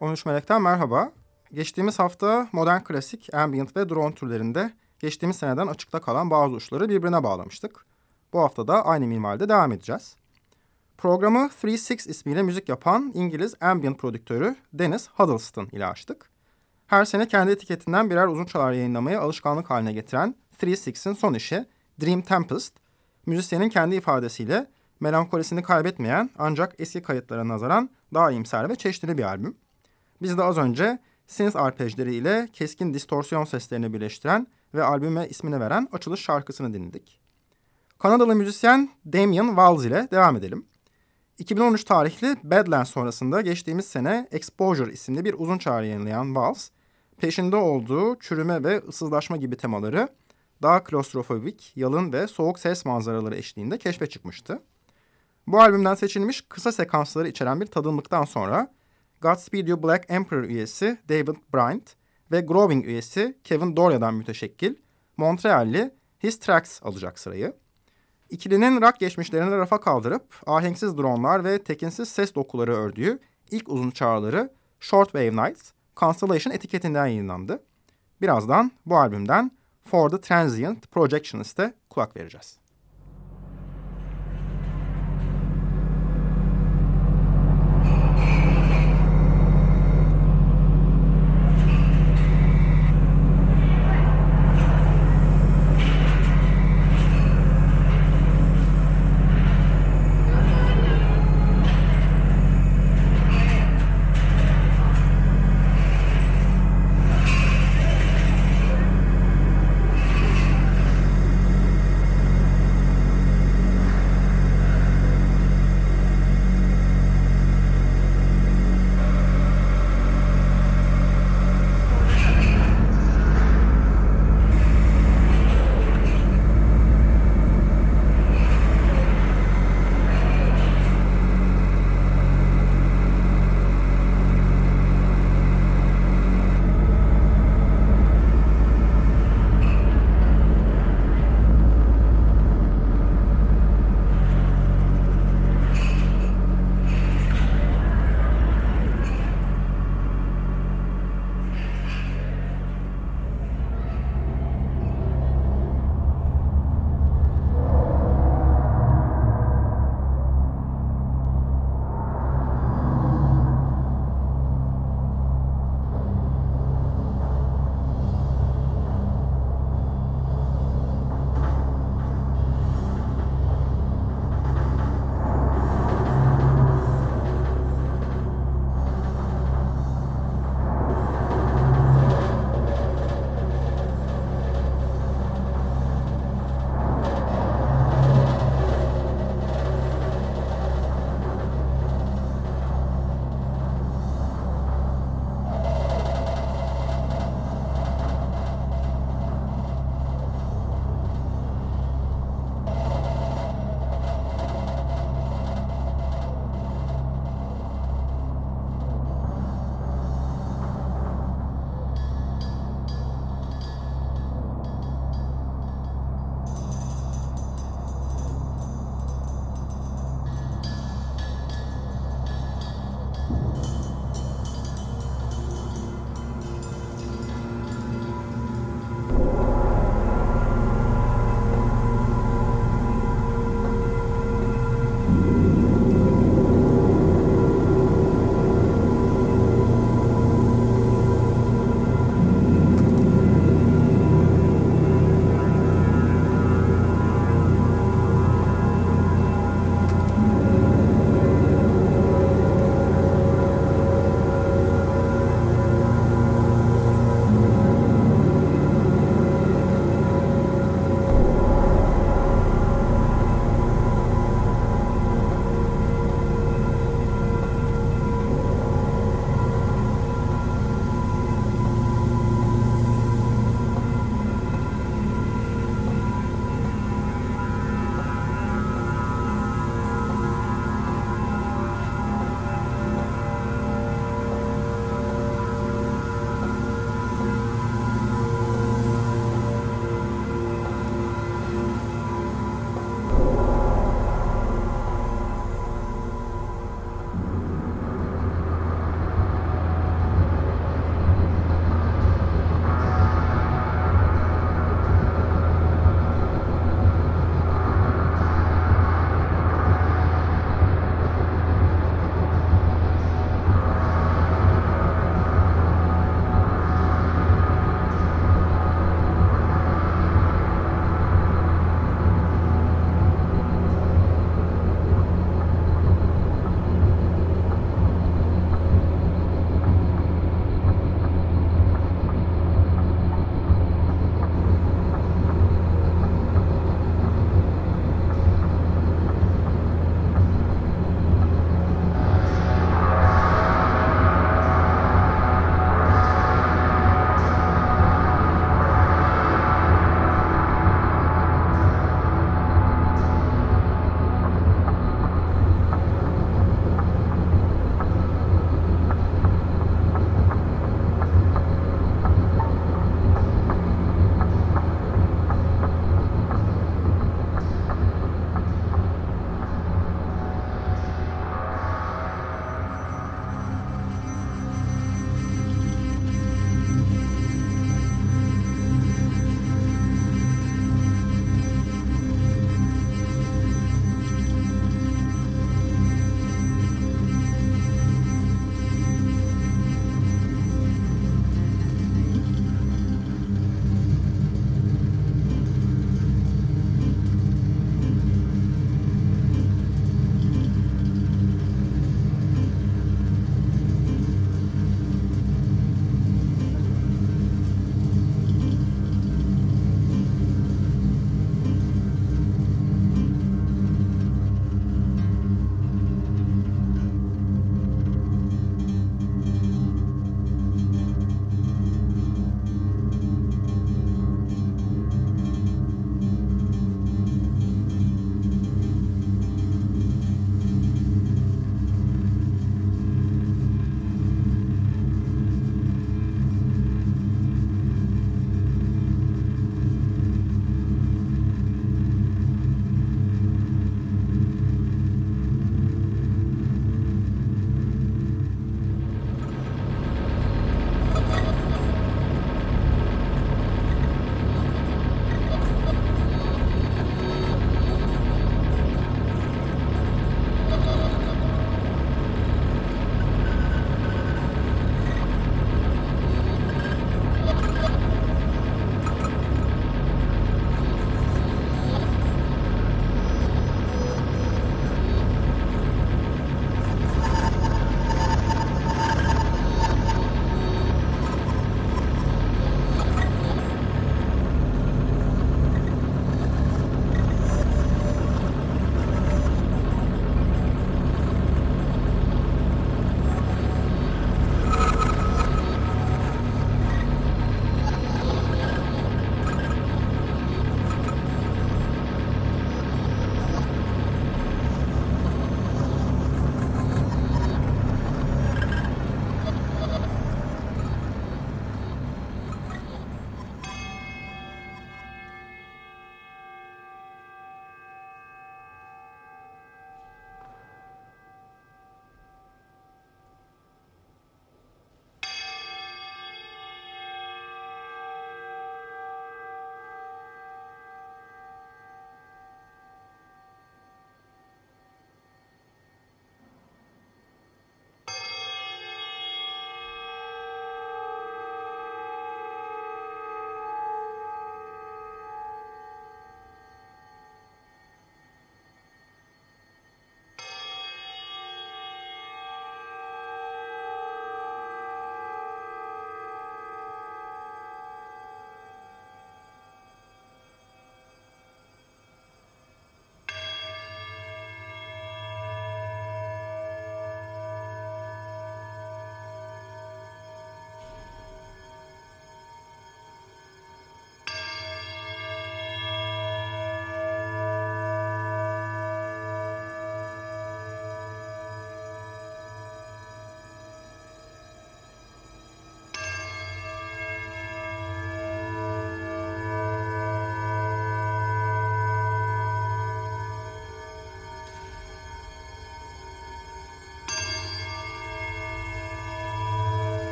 13 Melek'ten merhaba. Geçtiğimiz hafta modern klasik, ambient ve drone türlerinde geçtiğimiz seneden açıkta kalan bazı uçları birbirine bağlamıştık. Bu hafta da aynı minvalde devam edeceğiz. Programı 3-6 ismiyle müzik yapan İngiliz ambient prodüktörü Dennis Huddleston ile açtık. Her sene kendi etiketinden birer uzun çalar yayınlamayı alışkanlık haline getiren 3-6'in son işi Dream Tempest, müzisyenin kendi ifadesiyle melankolisini kaybetmeyen ancak eski kayıtlara nazaran daha iyimser ve çeşitli bir albüm. Biz de az önce synth arpejleriyle keskin distorsiyon seslerini birleştiren ve albüme ismini veren açılış şarkısını dinledik. Kanadalı müzisyen Damien Walls ile devam edelim. 2013 tarihli Badlands sonrasında geçtiğimiz sene Exposure isimli bir uzun çağrı yayınlayan Walls, peşinde olduğu çürüme ve ıssızlaşma gibi temaları daha klostrofobik, yalın ve soğuk ses manzaraları eşliğinde keşfe çıkmıştı. Bu albümden seçilmiş kısa sekansları içeren bir tadımlıktan sonra Godspeed You Black Emperor üyesi David Bryant ve Groving üyesi Kevin Doria'dan müteşekkil Montreal'li His Tracks alacak sırayı. İkilinin rock geçmişlerini rafa kaldırıp ahenksiz dronlar ve tekinsiz ses dokuları ördüğü ilk uzun çağrıları Shortwave Nights, Constellation etiketinden yayınlandı. Birazdan bu albümden For the Transient Projectionist'e kulak vereceğiz.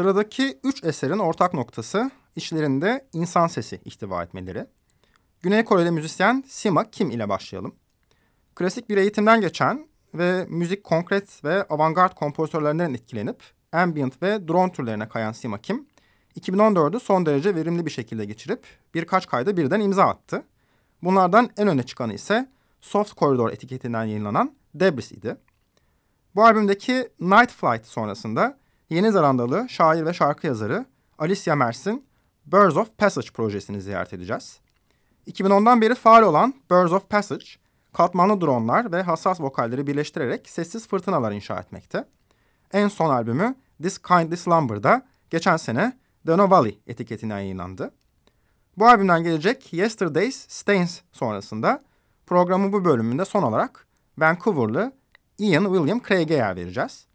Sıradaki üç eserin ortak noktası içlerinde insan sesi ihtiva etmeleri. Güney Koreli müzisyen Sima Kim ile başlayalım. Klasik bir eğitimden geçen ve müzik konkret ve avantgard kompozitörlerinden etkilenip ambient ve drone türlerine kayan Sima Kim, 2014'ü son derece verimli bir şekilde geçirip birkaç kayda birden imza attı. Bunlardan en öne çıkanı ise Soft Corridor etiketinden yayınlanan Debris idi. Bu albümdeki Night Flight sonrasında Yeni Zelandalı şair ve şarkı yazarı Alicia Mers'in Birds of Passage projesini ziyaret edeceğiz. 2010'dan beri faal olan Birds of Passage, katmanlı dronlar ve hassas vokalleri birleştirerek sessiz fırtınalar inşa etmekte. En son albümü This Kindly Slumber'da geçen sene Deno Valley etiketinden yayınlandı. Bu albümden gelecek Yesterday's Stains sonrasında programın bu bölümünde son olarak Vancouver'lı Ian William Craig'e yer vereceğiz.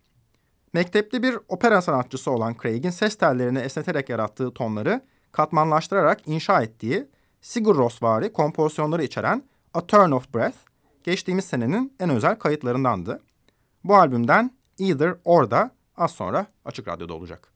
Mektepli bir opera sanatçısı olan Craig'in ses tellerini esneterek yarattığı tonları katmanlaştırarak inşa ettiği Sigur Rosvari kompozisyonları içeren A Turn of Breath geçtiğimiz senenin en özel kayıtlarındandı. Bu albümden Either Or'da az sonra Açık Radyo'da olacak.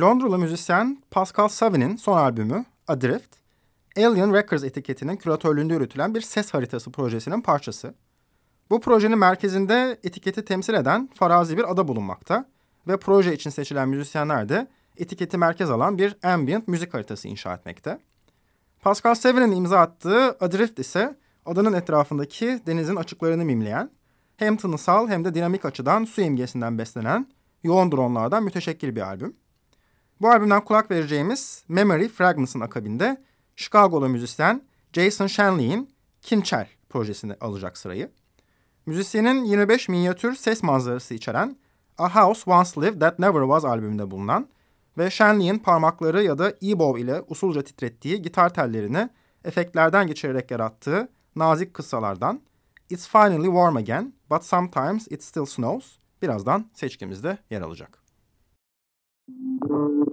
Londralı müzisyen Pascal Savin'in son albümü Adrift, Alien Records etiketinin küratörlüğünde yürütülen bir ses haritası projesinin parçası. Bu projenin merkezinde etiketi temsil eden farazi bir ada bulunmakta ve proje için seçilen müzisyenler de etiketi merkez alan bir ambient müzik haritası inşa etmekte. Pascal Savin'in imza attığı Adrift ise adanın etrafındaki denizin açıklarını mimleyen, hem tınısal hem de dinamik açıdan su imgesinden beslenen yoğun dronlardan müteşekkil bir albüm. Bu albümden kulak vereceğimiz Memory Fragments'ın akabinde Chicago'lu müzisyen Jason Shanley'in Kinchel projesini alacak sırayı. Müzisyenin 25 minyatür ses manzarası içeren A House Once Lived That Never Was albümünde bulunan ve Shanley'in parmakları ya da e-bow ile usulca titrettiği gitar tellerini efektlerden geçirerek yarattığı nazik kıssalardan It's Finally Warm Again But Sometimes It Still Snows birazdan seçkimizde yer alacak. Müzik Bu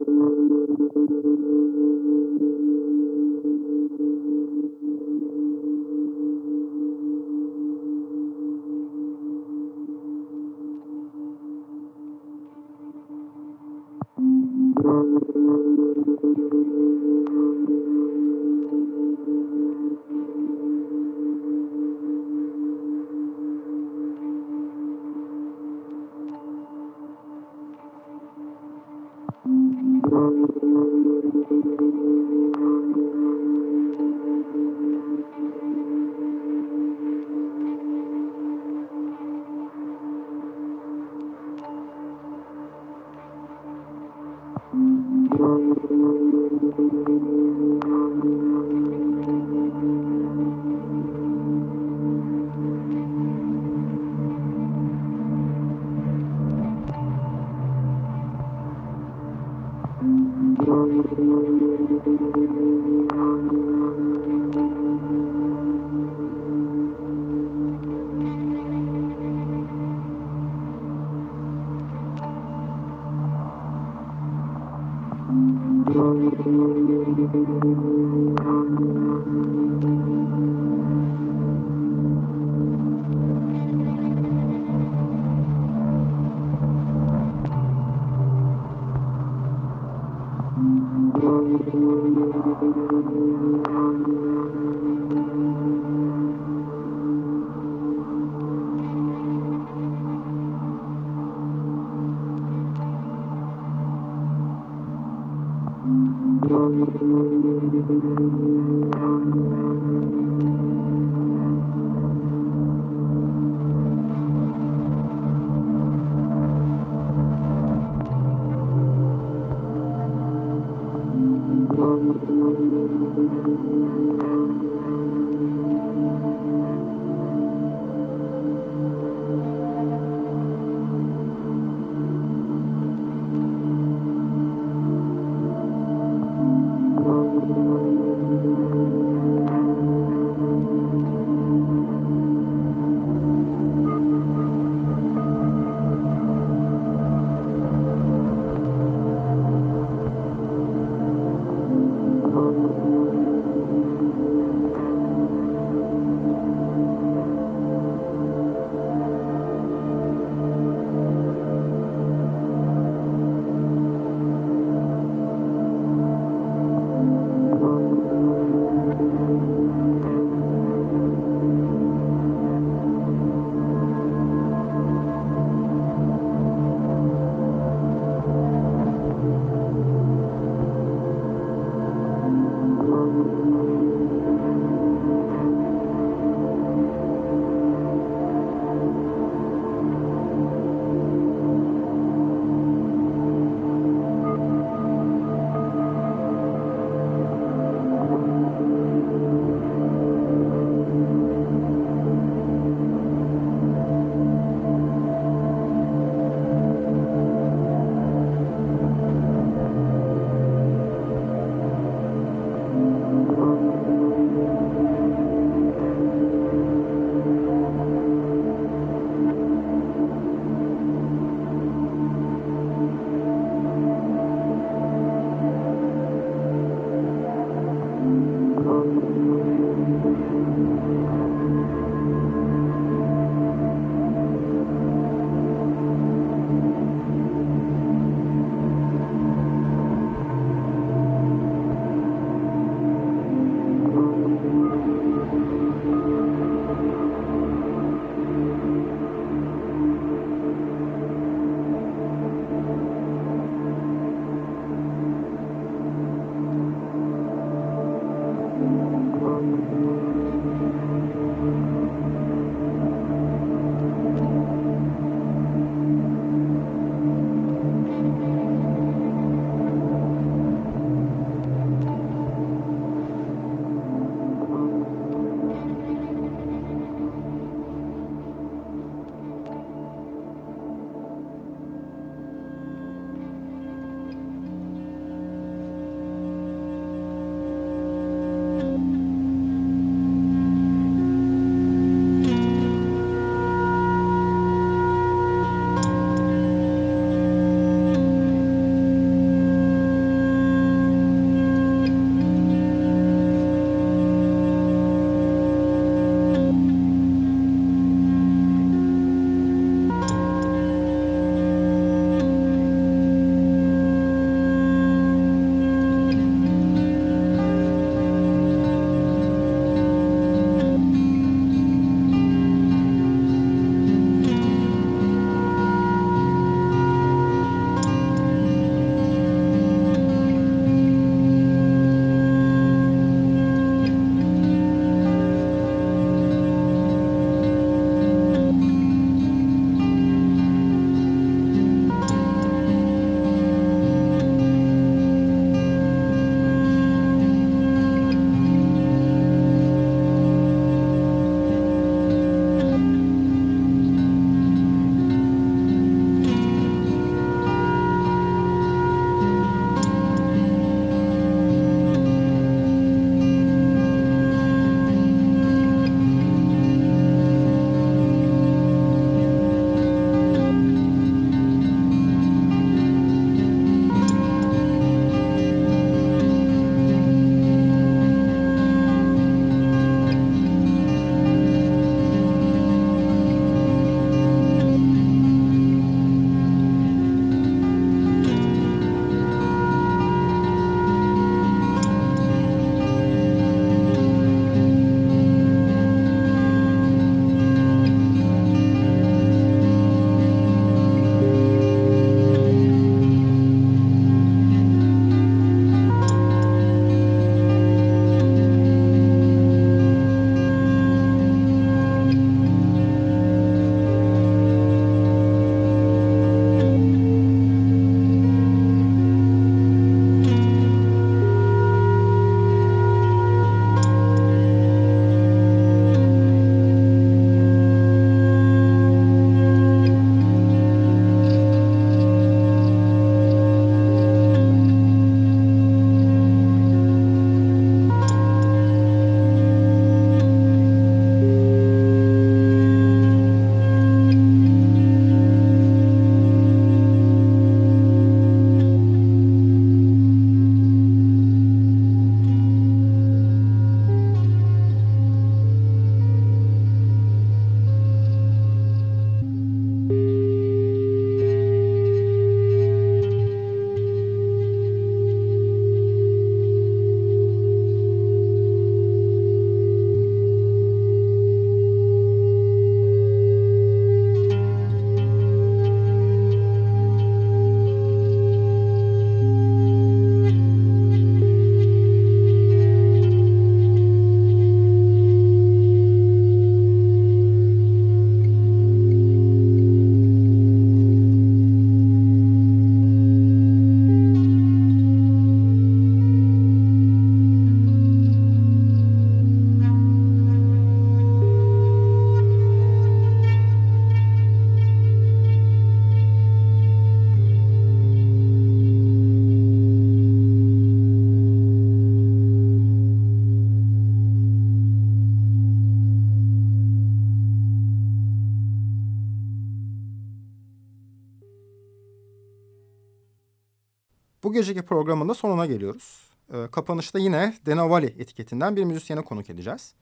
geceki programın da sonuna geliyoruz. E, kapanışta yine Denavali etiketinden bir müzisyeni konuk edeceğiz.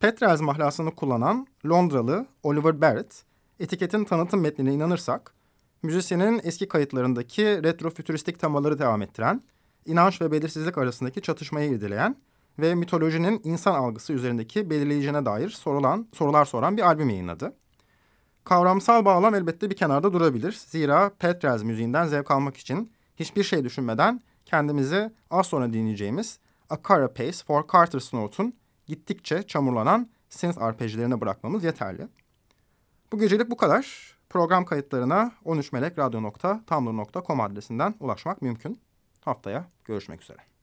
Petrels mahlasını kullanan Londralı Oliver Barrett, etiketin tanıtım metnine inanırsak, müzisyenin eski kayıtlarındaki retro-fütüristik temaları devam ettiren, inanç ve belirsizlik arasındaki çatışmayı irdeleyen ve mitolojinin insan algısı üzerindeki belirleyicine dair sorulan, sorular soran bir albüm yayınladı. Kavramsal bağlam elbette bir kenarda durabilir. Zira Petrels müziğinden zevk almak için hiçbir şey düşünmeden kendimizi az sonra dinleyeceğimiz A Pace for Carter Snout'un gittikçe çamurlanan synth arpejlerine bırakmamız yeterli. Bu gecelik bu kadar. Program kayıtlarına 13melekradyo.tumblr.com adresinden ulaşmak mümkün. Haftaya görüşmek üzere.